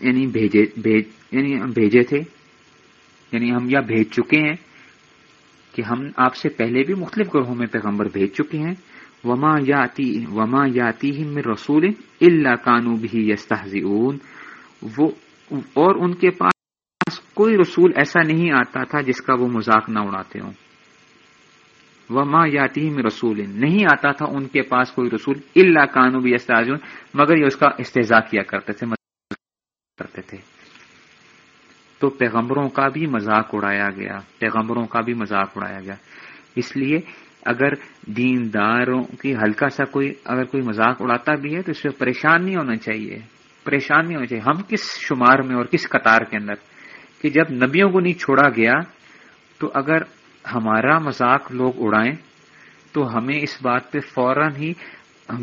یعنی بھیجے یعنی بھیجے تھے۔ یعنی ہم یا بھیج چکے ہیں کہ ہم آپ سے پہلے بھی مختلف گروہوں میں پیغمبر بھیج چکے ہیں۔ وما یاتی وما یاتی رسول اللہ کانو بھی وہ، اور ان کے پاس کوئی رسول ایسا نہیں آتا تھا جس کا وہ مذاق نہ اڑاتے ہوں۔ وہ ماں یاتی میں رسول۔ نہیں آتا تھا ان کے پاس کوئی رسول اللہ کانو بھی استاذ مگر یہ اس کا استحضا کیا کرتے تھے کرتے تھے۔ تو پیغمبروں کا بھی مذاق اڑایا گیا، پیغمبروں کا بھی مذاق اڑایا گیا۔ اس لیے اگر دینداروں کی ہلکا سا کوئی، اگر کوئی مذاق اڑاتا بھی ہے تو اس سے پریشان نہیں ہونا چاہیے۔ پریشان نہیں ہونا چاہیے۔ ہم کس شمار میں اور کس قطار کے اندر؟ کہ جب نبیوں کو نہیں چھوڑا گیا تو اگر ہمارا مذاق لوگ اڑائیں تو ہمیں اس بات پہ فوراً ہی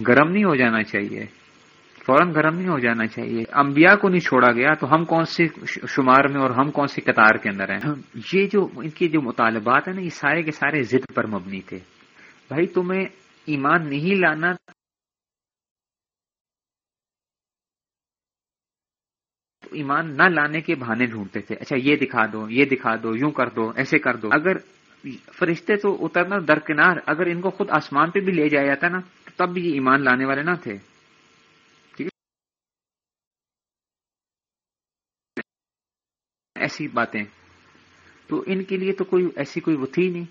گرم نہیں ہو جانا چاہیے۔ فوراً گرم نہیں ہو جانا چاہیے۔ انبیاء کو نہیں چھوڑا گیا تو ہم کون سی شمار میں اور ہم کون سی قطار کے اندر ہیں؟ یہ جو ان کے جو مطالبات ہیں نا، یہ سارے کے سارے ضد پر مبنی تھے۔ بھائی، تمہیں ایمان نہیں لانا ایمان نہ لانے کے بہانے ڈھونڈتے تھے۔ اچھا یہ دکھا دو، یہ دکھا دو، یوں کر دو، ایسے کر دو۔ اگر فرشتے تو اترنا درکنار، اگر ان کو خود آسمان پہ بھی لے جایا جاتا نا تب بھی یہ ایمان لانے والے نہ تھے۔ ٹھیک ہے؟ ایسی باتیں۔ تو ان کے لیے تو کوئی ایسی کوئی وہ تھی نہیں۔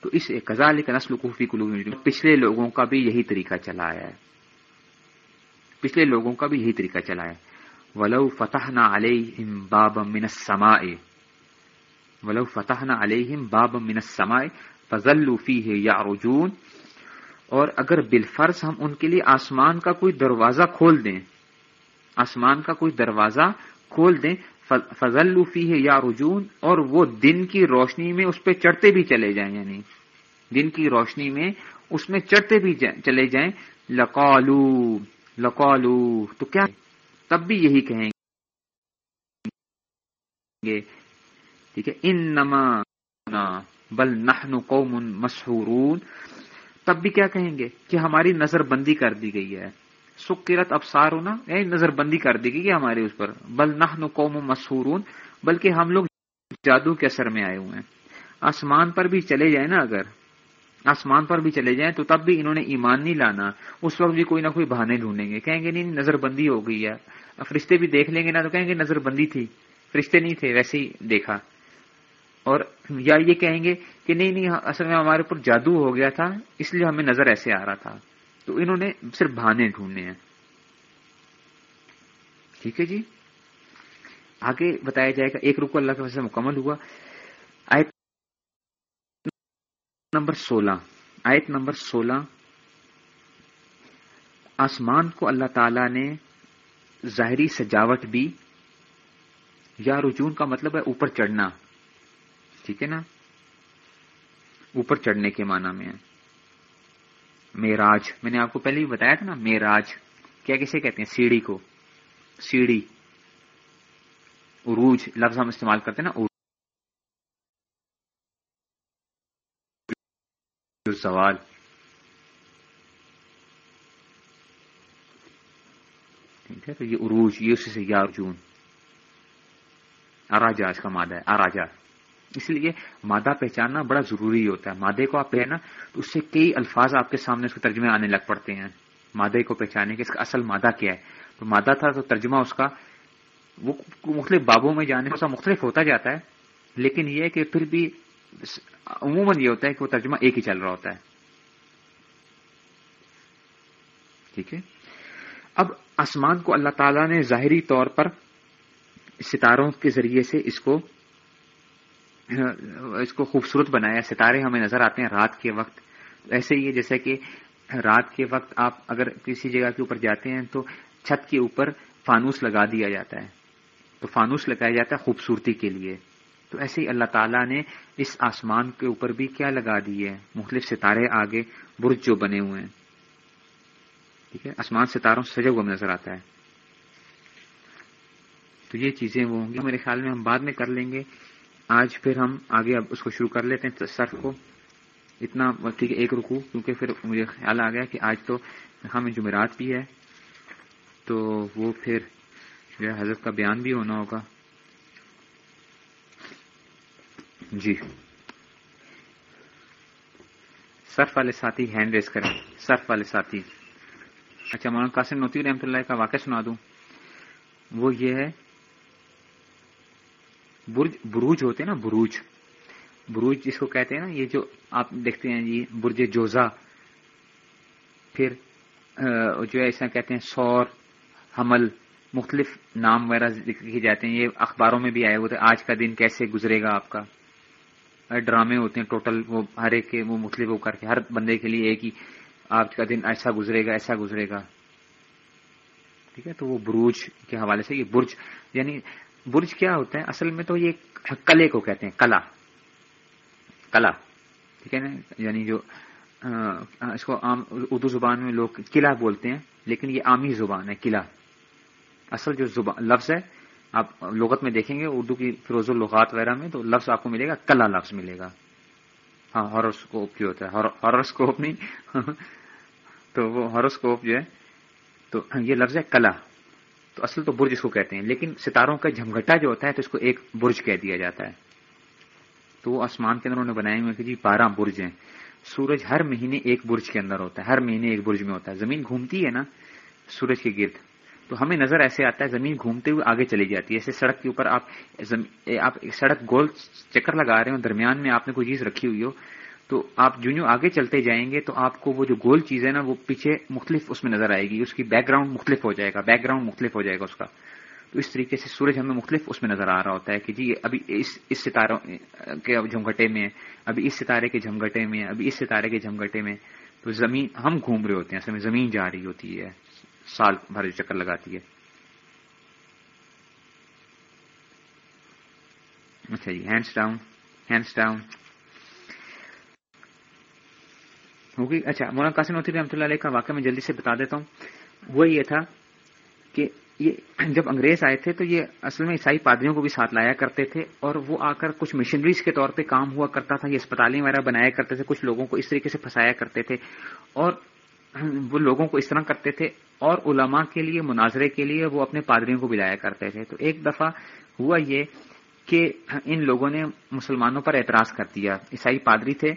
تو اس کزال کا نسل کوفی کلو پچھلے لوگوں کا بھی یہی طریقہ چلا ہے۔ پچھلے لوگوں کا بھی یہی طریقہ چلا ہے۔ ولو فتح نہ علیہم باب من السماء. ولو فتح نہ علیہم باب من السماء فضلوا فیہ یعرجون اور اگر بالفرض ہم ان کے لیے آسمان کا کوئی دروازہ کھول دیں، آسمان کا کوئی دروازہ کھول دیں فضل لوفی ہے یا رجون اور وہ دن کی روشنی میں اس پہ چڑھتے بھی چلے جائیں یعنی دن کی روشنی میں اس میں چڑھتے بھی چلے جائیں، لقالو لقالو، تو کیا؟ تب بھی یہی کہیں گے۔ ٹھیک ہے؟ ان نما بل نحن قوم مسحورون۔ تب بھی کیا کہیں گے؟ کہ ہماری نظر بندی کر دی گئی ہے۔ سکرت ابسار ہونا یعنی نظر بندی کر دی گئی ہے ہمارے اس پر۔ بل نہ قوم مسحورون، بلکہ ہم لوگ جادو کے اثر میں آئے ہوئے ہیں۔ آسمان پر بھی چلے جائیں نا اگر۔ آسمان پر بھی چلے جائیں تو تب بھی انہوں نے ایمان نہیں لانا۔ اس وقت بھی کوئی نہ کوئی بہانے ڈھونڈیں گے۔ کہیں گے نہیں، نظر بندی ہو گئی ہے۔ فرشتے بھی دیکھ لیں گے نا تو کہیں گے نظر بندی تھی۔ فرشتے نہیں تھے، ویسے ہی دیکھا۔ اور یا یہ کہیں گے کہ نہیں نہیں، اصل میں ہمارے اوپر جادو ہو گیا تھا، اس لیے ہمیں نظر ایسے آ رہا تھا۔ تو انہوں نے صرف بہانے ڈھونڈنے ہیں۔ ٹھیک ہے جی؟ آگے بتایا جائے گا، ایک رکو اللہ کے وجہ سے مکمل ہوا آیت نمبر سولہ، آیت نمبر سولہ۔ آسمان کو اللہ تعالی نے ظاہری سجاوٹ بھی یا رجون کا مطلب ہے اوپر چڑھنا۔ ٹھیک ہے نا؟ اوپر چڑھنے کے معنی میں۔ ہے میراج میں نے آپ کو پہلے بھی بتایا تھا نا میراج کیا کیسے کہتے ہیں؟ سیڑھی کو۔ سیڑھی۔ عروج، لفظ ہم استعمال کرتے ہیں نا سوال۔ ٹھیک ہے، تو یہ عروج، یہ اسی سے یا ارجون اراجاج کا مادہ ہے اراجا اس لیے مادہ پہچاننا بڑا ضروری ہوتا ہے۔ مادے کو آپ پہنا تو اس سے کئی الفاظ آپ کے سامنے اس کے ترجمے آنے لگ پڑتے ہیں۔ مادے کو پہچانے کے اس کا اصل مادہ کیا ہے۔ تو مادہ تھا تو ترجمہ اس کا، وہ مختلف بابوں میں جانے کا مختلف ہوتا جاتا ہے۔ لیکن یہ کہ پھر بھی عموماً یہ ہوتا ہے کہ وہ ترجمہ ایک ہی چل رہا ہوتا ہے۔ ٹھیک ہے؟ اب آسمان کو اللہ تعالی نے ظاہری طور پر ستاروں کے ذریعے سے اس کو اس کو خوبصورت بنایا، ستارے ہمیں نظر آتے ہیں رات کے وقت۔ ایسے ہی جیسے کہ رات کے وقت آپ اگر کسی جگہ کے اوپر جاتے ہیں تو چھت کے اوپر فانوس لگا دیا جاتا ہے۔ تو فانوس لگایا جاتا ہے خوبصورتی کے لیے۔ تو ایسے ہی اللہ تعالیٰ نے اس آسمان کے اوپر بھی کیا لگا دی ہے؟ مختلف ستارے آگے برج جو بنے ہوئے ہیں۔ ٹھیک ہے؟ آسمان ستاروں سے سجا ہوا نظر آتا ہے۔ تو یہ چیزیں وہ ہوں گی۔ میرے خیال میں ہم بعد میں کر لیں گے۔ آج پھر ہم آگے اب اس کو شروع کر لیتے ہیں سرف کو۔ اتنا ٹھیک ہے، ایک رکو کیونکہ پھر مجھے خیال آ گیا کہ آج تو ہمیں جمعرات بھی ہے۔ تو وہ پھر جو ہے حضرت کا بیان بھی ہونا ہوگا۔ جی۔ سرف والے ساتھی ہینڈ ریس کریں۔ سرف والے ساتھی۔ اچھا مولانا قاسم نوتی رحمۃ اللہ کا واقعہ سنا دوں۔ وہ یہ ہے، برج، بروج ہوتے ہیں نا، بروج۔ بروج جس کو کہتے ہیں نا، یہ جو آپ دیکھتے ہیں جی برج جوزا۔ پھر جو ہے ایسا کہتے ہیں، سور، حمل، مختلف نام وغیرہ لکھے جاتے ہیں۔ یہ اخباروں میں بھی آئے ہوتے ہیں آج کا دن کیسے گزرے گا آپ کا؟ ڈرامے ہوتے ہیں، ٹوٹل وہ ہر ایک کے، وہ مختلف وہ کر کے، ہر بندے کے لیے ایک ہی آپ کا دن ایسا گزرے گا، ایسا گزرے گا۔ ٹھیک ہے؟ تو وہ بروج کے حوالے سے یہ برج یعنی برج کیا ہوتا ہے؟ اصل میں تو یہ کلے کو کہتے ہیں، کلا۔ کلا۔ ٹھیک ہے نا؟ یعنی جو اس کو عام، اردو زبان میں لوگ قلعہ بولتے ہیں، لیکن یہ عامی زبان ہے قلعہ اصل جو زبان، لفظ ہے آپ لغت میں دیکھیں گے، اردو کی فروز الغات وغیرہ میں، تو لفظ آپ کو ملے گا، کلا لفظ ملے گا۔ ہاں ہاروسکوپ کی ہوتا ہے ہاروسکوپ نہیں۔ تو وہ ہاروسکوپ جو ہے، تو یہ لفظ ہے کلا۔ تو اصل تو برج اس کو کہتے ہیں، لیکن ستاروں کا جھمگٹا جو ہوتا ہے، تو اس کو ایک برج کہہ دیا جاتا ہے۔ تو وہ آسمان کے اندر انہوں نے بنائے ہوئے کہ جی بارہ برج ہیں۔ سورج ہر مہینے ایک برج کے اندر ہوتا ہے، ہر مہینے ایک برج میں ہوتا ہے۔ زمین گھومتی ہے نا، سورج کے گرد۔ تو ہمیں نظر ایسے آتا ہے، زمین گھومتے ہوئے آگے چلی جاتی ہے۔ ایسے سڑک کے اوپر آپ آپ سڑک گول چکر لگا رہے ہو درمیان میں آپ نے کوئی چیز رکھی ہوئی ہو، تو آپ جو جو آگے چلتے جائیں گے تو آپ کو وہ جو گول چیز ہے نا، وہ پیچھے مختلف اس میں نظر آئے گی۔ اس کی بیک گراؤنڈ مختلف ہو جائے گا بیک گراؤنڈ مختلف ہو جائے گا اس کا۔ تو اس طریقے سے سورج ہمیں مختلف اس میں نظر آ رہا ہوتا ہے کہ جی ابھی اس اس ستاروں کے جھمگٹے میں، ابھی اس ستارے کے جھمگٹے میں، ابھی اس ستارے کے جھمگٹے میں تو زمین، ہم گھوم رہے ہوتے ہیں زمین جا رہی ہوتی ہے۔ سال بھر چکر لگاتی ہے۔ اچھا جی ہینڈس ڈاؤن ہینڈس ڈاؤن ہوگی؟ اچھا مولانا قاسم نوتری رحمۃ اللہ علیہ کا واقعہ میں جلدی سے بتا دیتا ہوں۔ وہ یہ تھا کہ یہ جب انگریز آئے تھے تو یہ اصل میں عیسائی پادریوں کو بھی ساتھ لایا کرتے تھے اور وہ آ کر کچھ مشنریز کے طور پہ کام ہوا کرتا تھا، یہ اسپتالیں وغیرہ بنایا کرتے تھے، کچھ لوگوں کو اس طریقے سے پھنسایا کرتے تھے۔ اور وہ لوگوں کو اس طرح کرتے تھے اور علماء کے لیے، مناظرے کے لیے وہ اپنے پادریوں کو بلایا کرتے تھے۔ تو ایک دفعہ ہوا یہ کہ ان لوگوں نے مسلمانوں پر اعتراض کر دیا۔ عیسائی پادری تھے۔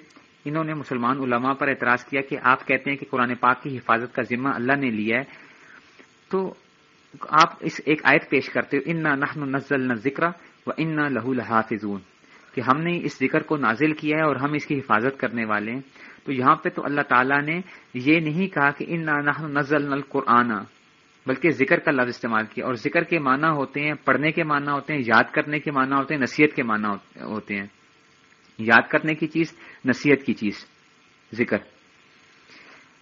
انہوں نے مسلمان علماء پر اعتراض کیا کہ آپ کہتے ہیں کہ قرآن پاک کی حفاظت کا ذمہ اللہ نے لیا ہے۔ تو آپ اس ایک آیت پیش کرتے ہو ان نہ نزل نہ ذکر و ان لہو لحافظون۔ کہ ہم نے اس ذکر کو نازل کیا ہے اور ہم اس کی حفاظت کرنے والے ہیں۔ تو یہاں پہ تو اللہ تعالیٰ نے یہ نہیں کہا کہ ان نہ نزل نل قرآن بلکہ ذکر کا لفظ استعمال کیا اور ذکر کے معنی ہوتے ہیں، پڑھنے کے معنی ہوتے ہیں، یاد کرنے کے معنی ہوتے ہیں، نصیحت کے معنی ہوتے ہیں۔ یاد کرنے کی چیز، نصیحت کی چیز، ذکر۔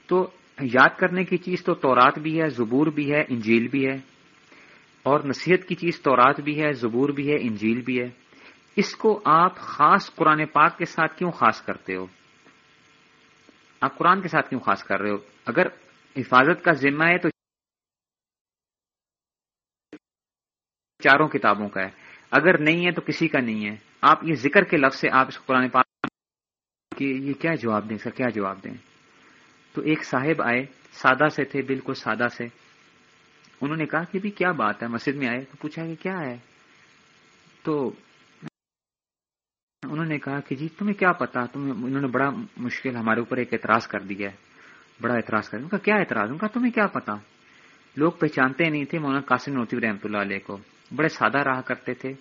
تو یاد کرنے کی چیز تو تورات بھی ہے، زبور بھی ہے، انجیل بھی ہے۔ اور نصیحت کی چیز تورات بھی ہے، زبور بھی ہے، انجیل بھی ہے۔ اس کو آپ خاص قرآن پاک کے ساتھ کیوں خاص کرتے ہو؟ آپ قرآن کے ساتھ کیوں خاص کر رہے ہو؟ اگر حفاظت کا ذمہ ہے تو چاروں کتابوں کا ہے۔ اگر نہیں ہے تو کسی کا نہیں ہے۔ آپ یہ ذکر کے لفظ سے آپ اس قرآن پاک کہ یہ کیا جواب دیں، سر، کیا جواب دیں؟ تو ایک صاحب آئے، سادہ سے تھے، بالکل سادہ سے۔ انہوں نے کہا کہ بھی کیا بات ہے، مسجد میں آئے تو پوچھا کہ کیا ہے؟ تو نے کہا کہ جی تمہیں کیا پتا؟ تمہیں، انہوں نے بڑا مشکل ہمارے اوپر ایک اعتراض کر دیا ہے۔ بڑا اعتراض کر دیا۔ کیا اعتراض؟ ان کا تمہیں کیا پتا؟ لوگ پہچانتے نہیں تھے مولانا قاسم نوتیب رحمۃ اللہ علیہ کو۔ بڑے سادہ رہا کرتے تھے۔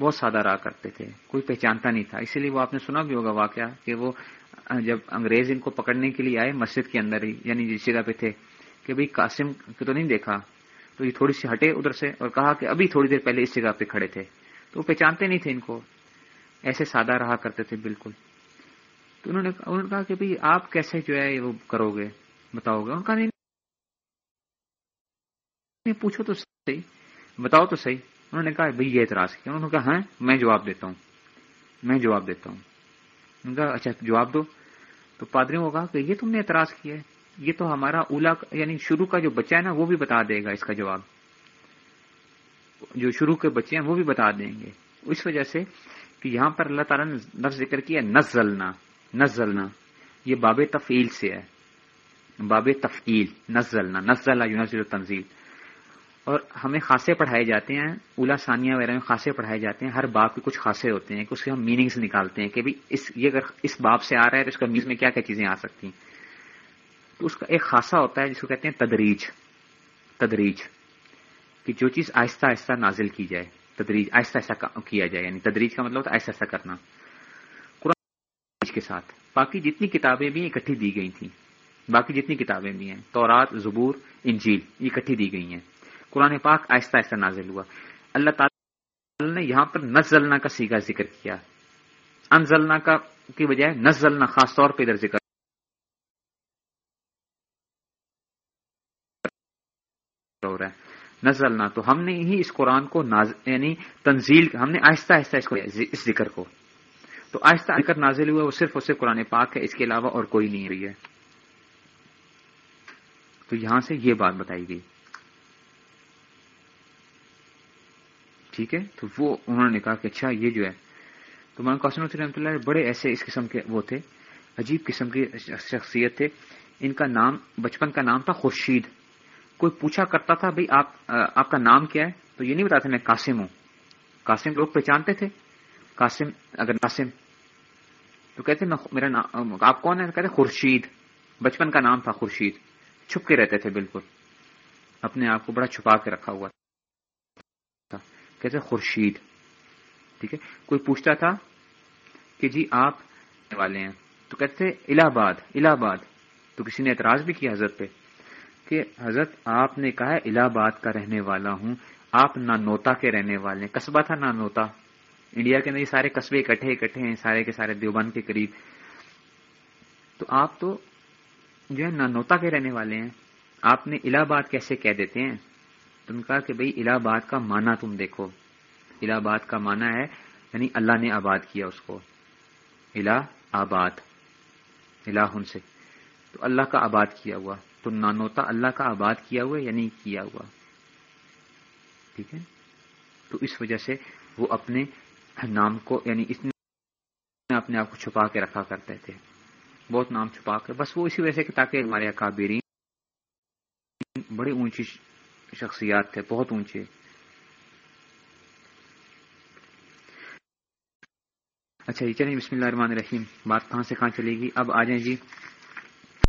بہت سادہ رہا کرتے تھے۔ کوئی پہچانتا نہیں تھا۔ اسی لیے وہ آپ نے سنا بھی ہوگا واقعہ کہ وہ جب انگریز ان کو پکڑنے کے لیے آئے مسجد کے اندر ہی یعنی جس جگہ پہ تھے، کہ بھائی قاسم کو تو نہیں دیکھا، تو یہ تھوڑی سی ہٹے ادھر سے اور کہا کہ ابھی تھوڑی دیر پہلے اس جگہ پہ کھڑے تھے۔ تو وہ پہچانتے نہیں تھے ان کو۔ ایسے سادہ رہا کرتے تھے، بالکل۔ تو انہوں نے انہوں نے کہا کہ بھائی آپ کیسے جو ہے وہ کرو گے؟ بتاؤ گے ان کا نہیں پوچھو تو صحیح۔ بتاؤ تو صحیح۔ انہوں نے کہا بھائی یہ اعتراض کیا۔ انہوں نے کہا ہاں میں جواب دیتا ہوں۔ میں جواب دیتا ہوں۔ انہوں نے کہا اچھا جواب دو۔ تو پادریوں کو کہا کہ یہ تم نے اعتراض کیا ہے۔ یہ تو ہمارا اولا یعنی شروع کا جو بچہ ہے نا، وہ بھی بتا دے گا اس کا جواب۔ جو شروع کے بچے ہیں، وہ بھی بتا دیں گے۔ اس وجہ سے کہ یہاں پر اللہ تعالیٰ نے لفظ ذکر کیا نزلنا نزلنا۔ یہ باب تفعیل سے ہے۔ باب تفعیل، نزلنا نزلہ یونزل تنزیل۔ اور ہمیں خاصے پڑھائے جاتے ہیں، اولا ثانیہ وغیرہ میں خاصے پڑھائے جاتے ہیں۔ ہر باپ کے کچھ خاصے ہوتے ہیں کہ اس کے ہم میننگز نکالتے ہیں کہ اس، یہ اگر اس باپ سے آ رہا ہے تو اس کا میز میں کیا کیا چیزیں آ سکتی ہیں۔ تو اس کا ایک خاصہ ہوتا ہے جس کو کہتے ہیں تدریج تدریج۔ کہ جو چیز آہستہ آہستہ نازل کی جائے۔ تدریج آہستہ آہستہ کیا جائے یعنی تدریج کا مطلب ہوتا ہے آہستہ آہستہ کرنا۔ قرآن کے ساتھ۔ باقی جتنی کتابیں بھی اکٹھی دی گئی تھیں، باقی جتنی کتابیں بھی ہیں، تورات، زبور، انجیل، یہ اکٹھی دی گئی ہیں۔ قرآن پاک آہستہ آہستہ نازل ہوا۔ اللہ تعالی نے یہاں پر نزلنا کا سیگا ذکر کیا۔ انزلنا کا کی بجائے نزلنا، خاص طور پہ ادھر ذکر ہو رہا ہے نزلنا تو ہم نے ہی اس قرآن کو ناز یعنی تنزیل، ہم نے آہستہ آہستہ اس کو اس ذکر کو۔ تو آہستہ ذکر نازل ہوا، وہ صرف اور صرف قرآن پاک ہے، اس کے علاوہ اور کوئی نہیں ہوئی ہے۔ تو یہاں سے یہ بات بتائی گئی۔ ٹھیک ہے؟ تو وہ، انہوں نے کہا کہ اچھا یہ جو ہے، تو مان قاسم رحمۃ اللہ بڑے ایسے اس قسم کے وہ تھے، عجیب قسم کی شخصیت تھے۔ ان کا نام، بچپن کا نام تھا خورشید۔ کوئی پوچھا کرتا تھا بھائی آپ آپ کا نام کیا ہے؟ تو یہ نہیں بتاتے، میں قاسم ہوں. قاسم لوگ پہچانتے تھے، قاسم اگر قاسم۔ تو کہتے میرا نام آپ کون ہے کہتے، خورشید۔ بچپن کا نام تھا خورشید۔ چھپ کے رہتے تھے بالکل۔ اپنے آپ کو بڑا چھپا کے رکھا ہوا تھا۔ کہتے، خورشید۔ ٹھیک ہے؟ کوئی پوچھتا تھا کہ جی آپ والے ہیں۔ تو کہتے الہ آباد الہ آباد تو کسی نے اعتراض بھی کیا حضرت پہ۔ کہ حضرت آپ نے کہا الہ آباد کا رہنے والا ہوں۔ آپ نانوتا کے رہنے والے ہیں۔ قصبہ تھا نانوتا انڈیا کے اندر یہ سارے قصبے اکٹھے اکٹھے ہیں، سارے کے سارے دیوبند کے قریب۔ تو آپ تو جو ہے نانوتا کے رہنے والے ہیں۔ آپ نے الہ آباد کیسے کہہ دیتے ہیں؟ تم کہا کہ بھائی، الہ آباد کا مانا تم دیکھو۔ الہ آباد کا مانا ہے یعنی اللہ نے آباد کیا اس کو۔ الہ آباد، الہ سے۔ تو اللہ کا آباد کیا ہوا۔ تو نانوتا اللہ کا آباد کیا ہوا یعنی کیا ہوا؟ ٹھیک ہے؟ تو اس وجہ سے وہ اپنے نام کو یعنی اس نے اپنے آپ کو چھپا کے رکھا کرتے تھے۔ بہت نام چھپا کے بس وہ اسی وجہ سے کہ تاکہ ہمارے اکابرین بڑی اونچی شخصیات تھے، بہت اونچے۔ اچھا جی چلیں، بسم اللہ الرحمن الرحیم۔ بات کہاں سے کہاں چلے گی؟ اب آ جائیں جی۔